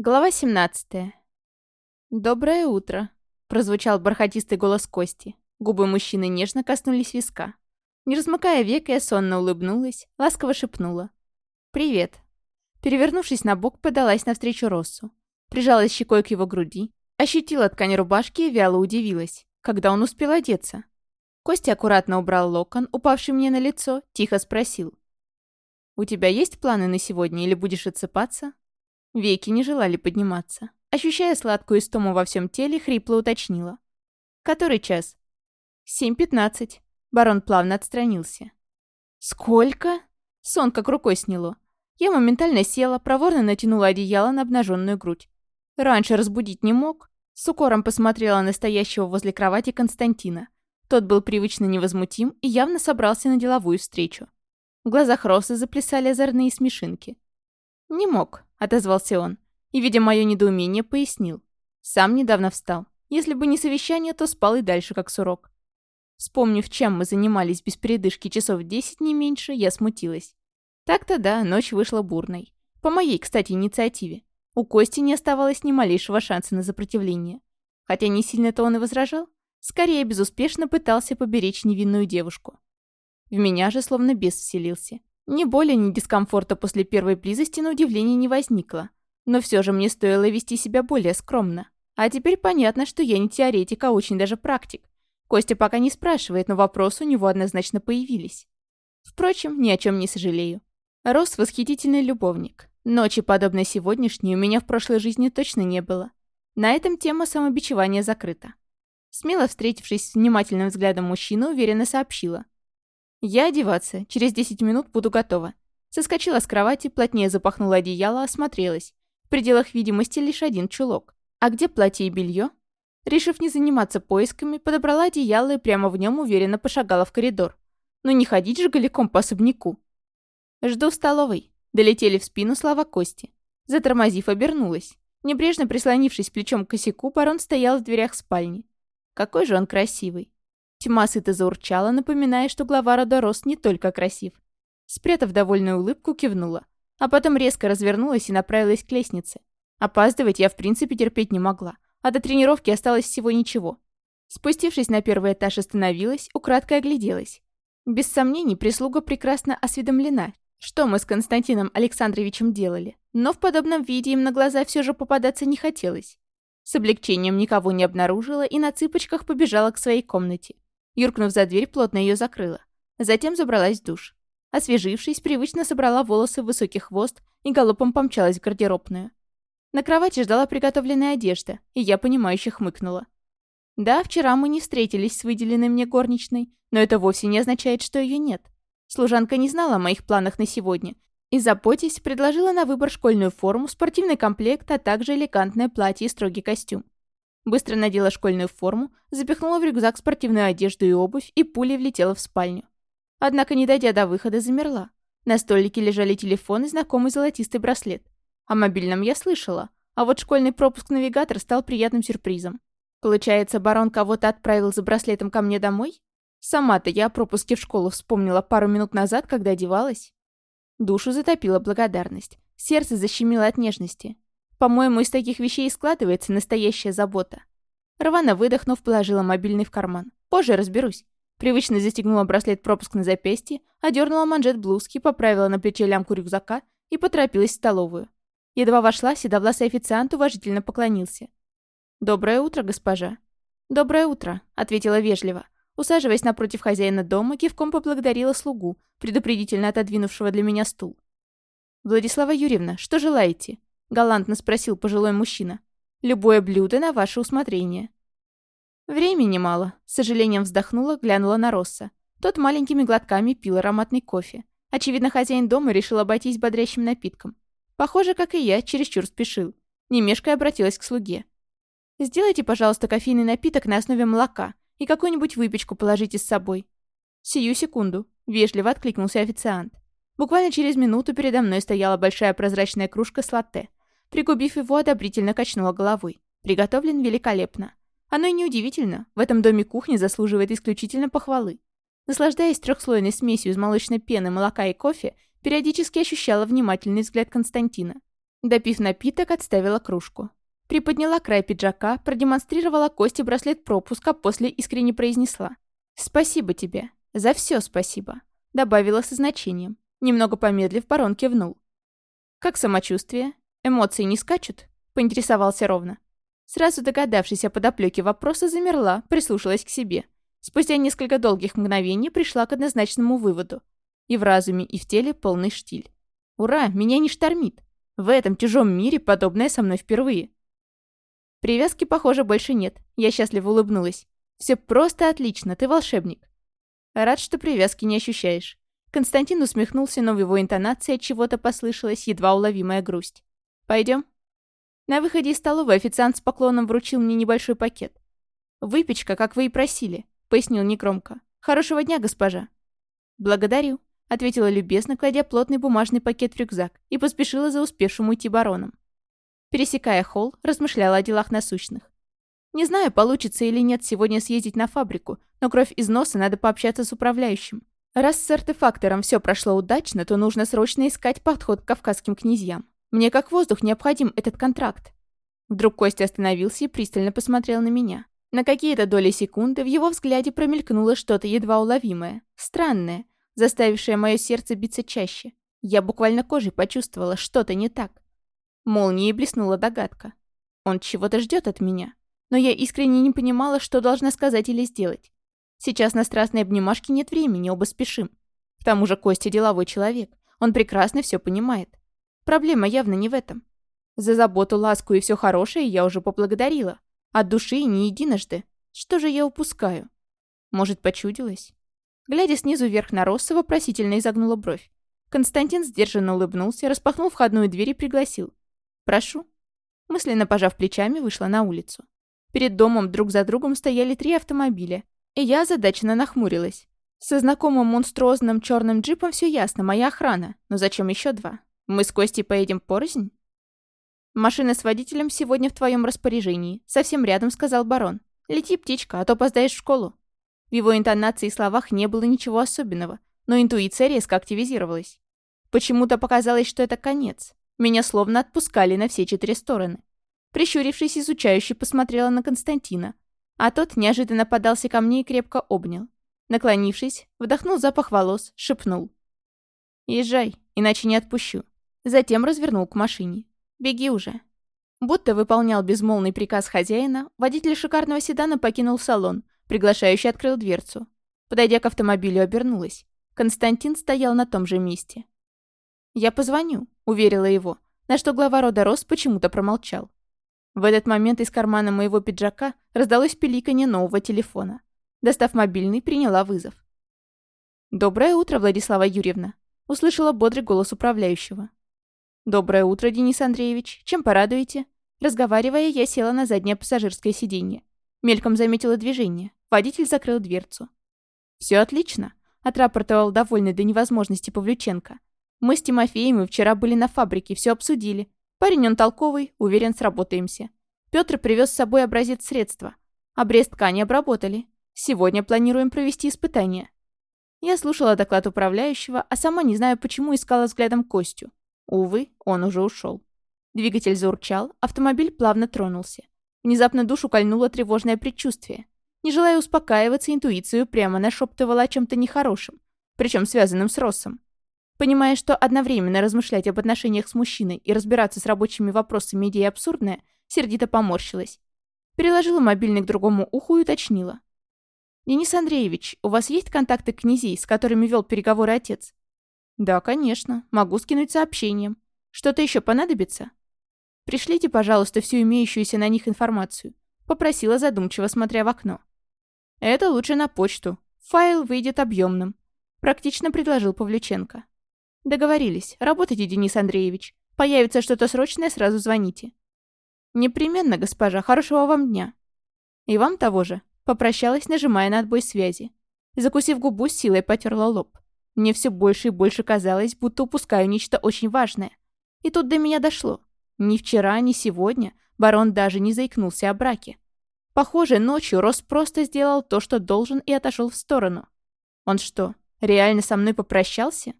Глава 17. «Доброе утро», — прозвучал бархатистый голос Кости. Губы мужчины нежно коснулись виска. Не размыкая век, я сонно улыбнулась, ласково шепнула. «Привет». Перевернувшись на бок, подалась навстречу Россу. Прижалась щекой к его груди, ощутила ткань рубашки и вяло удивилась, когда он успел одеться. Костя аккуратно убрал локон, упавший мне на лицо, тихо спросил. «У тебя есть планы на сегодня или будешь отсыпаться?» Веки не желали подниматься. Ощущая сладкую истому во всем теле, хрипло уточнила. «Который час?» «Семь пятнадцать». Барон плавно отстранился. «Сколько?» Сон как рукой сняло. Я моментально села, проворно натянула одеяло на обнаженную грудь. Раньше разбудить не мог. С укором посмотрела на стоящего возле кровати Константина. Тот был привычно невозмутим и явно собрался на деловую встречу. В глазах Росы заплясали озорные смешинки. «Не мог», — отозвался он. И, видя мое недоумение, пояснил. «Сам недавно встал. Если бы не совещание, то спал и дальше, как сурок». Вспомнив, чем мы занимались без передышки часов десять, не меньше, я смутилась. Так-то да, ночь вышла бурной. По моей, кстати, инициативе. У Кости не оставалось ни малейшего шанса на сопротивление. Хотя не сильно-то он и возражал. Скорее, безуспешно пытался поберечь невинную девушку. В меня же словно бес вселился. Ни боли, ни дискомфорта после первой близости на удивление не возникло. Но все же мне стоило вести себя более скромно. А теперь понятно, что я не теоретик, а очень даже практик. Костя пока не спрашивает, но вопросы у него однозначно появились. Впрочем, ни о чем не сожалею. Рос восхитительный любовник. Ночи, подобной сегодняшней, у меня в прошлой жизни точно не было. На этом тема самобичевания закрыта. Смело встретившись с внимательным взглядом мужчины, уверенно сообщила – я одеваться. Через 10 минут буду готова. Соскочила с кровати, плотнее запахнула одеяло, осмотрелась. В пределах видимости лишь один чулок. А где платье и белье? Решив не заниматься поисками, подобрала одеяло и прямо в нем уверенно пошагала в коридор. Ну не ходить же голиком по особняку. Жду в столовой. Долетели в спину слова Кости. Затормозив, обернулась. Небрежно прислонившись плечом к косяку, барон стоял в дверях спальни. Какой же он красивый. Тьма сыто заурчала, напоминая, что глава рода Рос не только красив. Спрятав довольную улыбку, кивнула. А потом резко развернулась и направилась к лестнице. Опаздывать я в принципе терпеть не могла. А до тренировки осталось всего ничего. Спустившись на первый этаж, остановилась, украдкой огляделась. Без сомнений, прислуга прекрасно осведомлена, что мы с Константином Александровичем делали. Но в подобном виде им на глаза все же попадаться не хотелось. С облегчением никого не обнаружила и на цыпочках побежала к своей комнате. Юркнув за дверь, плотно ее закрыла. Затем забралась в душ. Освежившись, привычно собрала волосы в высокий хвост и галопом помчалась в гардеробную. На кровати ждала приготовленная одежда, и я понимающе хмыкнула. Да, вчера мы не встретились с выделенной мне горничной, но это вовсе не означает, что ее нет. Служанка не знала о моих планах на сегодня, и, заботясь, предложила на выбор школьную форму, спортивный комплект, а также элегантное платье и строгий костюм. Быстро надела школьную форму, запихнула в рюкзак спортивную одежду и обувь и пулей влетела в спальню. Однако, не дойдя до выхода, замерла. На столике лежали телефон и знакомый золотистый браслет. О мобильном я слышала, а вот школьный пропуск-навигатор стал приятным сюрпризом. Получается, барон кого-то отправил за браслетом ко мне домой? Сама-то я о пропуске в школу вспомнила пару минут назад, когда одевалась. Душу затопила благодарность. Сердце защемило от нежности. По-моему, из таких вещей складывается настоящая забота. Рвано выдохнув, положила мобильный в карман. Позже разберусь. Привычно застегнула браслет пропуск на запястье, одернула манжет блузки, поправила на плече лямку рюкзака и поторопилась в столовую. Едва вошла, седовласый официант уважительно поклонился. «Доброе утро, госпожа». «Доброе утро», — ответила вежливо. Усаживаясь напротив хозяина дома, кивком поблагодарила слугу, предупредительно отодвинувшего для меня стул. «Владислава Юрьевна, что желаете?» — галантно спросил пожилой мужчина. «Любое блюдо на ваше усмотрение». Времени мало, с сожалением вздохнула, глянула на Росса. Тот маленькими глотками пил ароматный кофе. Очевидно, хозяин дома решил обойтись бодрящим напитком. Похоже, как и я, чересчур спешил. Немешкой обратилась к слуге. «Сделайте, пожалуйста, кофейный напиток на основе молока и какую-нибудь выпечку положите с собой». «Сию секунду», — вежливо откликнулся официант. Буквально через минуту передо мной стояла большая прозрачная кружка с латте. Пригубив его, одобрительно качнула головой. Приготовлен великолепно. Оно и неудивительно. В этом доме кухня заслуживает исключительно похвалы. Наслаждаясь трехслойной смесью из молочной пены, молока и кофе, периодически ощущала внимательный взгляд Константина. Допив напиток, отставила кружку. Приподняла край пиджака, продемонстрировала кости браслет пропуска, после искренне произнесла. «Спасибо тебе. За все спасибо», — добавила со значением. Немного помедлив, барон кивнул. «Как самочувствие? Эмоции не скачут?» — поинтересовался ровно. Сразу догадавшись о подоплеке вопроса, замерла, прислушалась к себе. Спустя несколько долгих мгновений пришла к однозначному выводу. И в разуме, и в теле полный штиль. «Ура, меня не штормит. В этом чужом мире подобное со мной впервые». Привязки, похоже, больше нет. Я счастливо улыбнулась. Все просто отлично, ты волшебник. Рад, что привязки не ощущаешь. Константин усмехнулся, но в его интонации от чего-то послышалась едва уловимая грусть. Пойдем. На выходе из столовой официант с поклоном вручил мне небольшой пакет. «Выпечка, как вы и просили», — пояснил негромко. «Хорошего дня, госпожа». «Благодарю», — ответила любезно, кладя плотный бумажный пакет в рюкзак и поспешила за успевшим уйти бароном. Пересекая холл, размышляла о делах насущных. Не знаю, получится или нет сегодня съездить на фабрику, но кровь из носа надо пообщаться с управляющим. Раз с артефактором все прошло удачно, то нужно срочно искать подход к кавказским князьям. Мне как воздух необходим этот контракт. Вдруг Костя остановился и пристально посмотрел на меня. На какие-то доли секунды в его взгляде промелькнуло что-то едва уловимое, странное, заставившее мое сердце биться чаще. Я буквально кожей почувствовала, что-то не так. Молнией блеснула догадка. Он чего-то ждет от меня. Но я искренне не понимала, что должна сказать или сделать. Сейчас на страстной обнимашке нет времени, оба спешим. К тому же Костя деловой человек. Он прекрасно все понимает. Проблема явно не в этом. За заботу, ласку и все хорошее я уже поблагодарила. От души не единожды. Что же я упускаю? Может, почудилась? Глядя снизу вверх на Росса, вопросительно изогнула бровь. Константин сдержанно улыбнулся, распахнул входную дверь и пригласил. «Прошу». Мысленно пожав плечами, вышла на улицу. Перед домом друг за другом стояли три автомобиля, и я озадаченно нахмурилась. Со знакомым монструозным черным джипом все ясно, моя охрана. Но зачем еще два? Мы с Костей поедем порознь? Машина с водителем сегодня в твоем распоряжении. Совсем рядом, сказал барон. Лети, птичка, а то опоздаешь в школу. В его интонации и словах не было ничего особенного, но интуиция резко активизировалась. Почему-то показалось, что это конец. Меня словно отпускали на все четыре стороны. Прищурившись, изучающе посмотрела на Константина, а тот неожиданно подался ко мне и крепко обнял. Наклонившись, вдохнул запах волос, шепнул. «Езжай, иначе не отпущу». Затем развернул к машине. «Беги уже». Будто выполнял безмолвный приказ хозяина, водитель шикарного седана покинул салон, приглашающий открыл дверцу. Подойдя к автомобилю, обернулась. Константин стоял на том же месте. «Я позвоню», — уверила его, на что глава рода Рос почему-то промолчал. В этот момент из кармана моего пиджака раздалось пиликанье нового телефона. Достав мобильный, приняла вызов. «Доброе утро, Владислава Юрьевна», — услышала бодрый голос управляющего. «Доброе утро, Денис Андреевич. Чем порадуете?» Разговаривая, я села на заднее пассажирское сиденье. Мельком заметила движение. Водитель закрыл дверцу. «Все отлично», — отрапортовал довольный до невозможности Павлюченко. «Мы с Тимофеем и вчера были на фабрике, все обсудили. Парень он толковый, уверен, сработаемся. Петр привез с собой образец средства. Обрез ткани обработали. Сегодня планируем провести испытание. Я слушала доклад управляющего, а сама не знаю, почему искала взглядом Костю. Увы, он уже ушел. Двигатель заурчал, автомобиль плавно тронулся. Внезапно душу кольнуло тревожное предчувствие. Не желая успокаиваться, интуицию прямо нашептывала о чем-то нехорошем, причем связанном с Россом. Понимая, что одновременно размышлять об отношениях с мужчиной и разбираться с рабочими вопросами идея абсурдная, сердито поморщилась. Переложила мобильный к другому уху и уточнила. «Денис Андреевич, у вас есть контакты князей, с которыми вел переговоры отец?» «Да, конечно. Могу скинуть сообщением. Что-то еще понадобится?» «Пришлите, пожалуйста, всю имеющуюся на них информацию», попросила задумчиво, смотря в окно. «Это лучше на почту. Файл выйдет объемным», практично предложил Павлюченко. «Договорились. Работайте, Денис Андреевич. Появится что-то срочное, сразу звоните». «Непременно, госпожа. Хорошего вам дня». «И вам того же». Попрощалась, нажимая на отбой связи. Закусив губу, с силой потерла лоб. Мне все больше и больше казалось, будто упускаю нечто очень важное. И тут до меня дошло. Ни вчера, ни сегодня барон даже не заикнулся о браке. Похоже, ночью Рос просто сделал то, что должен, и отошел в сторону. Он что, реально со мной попрощался?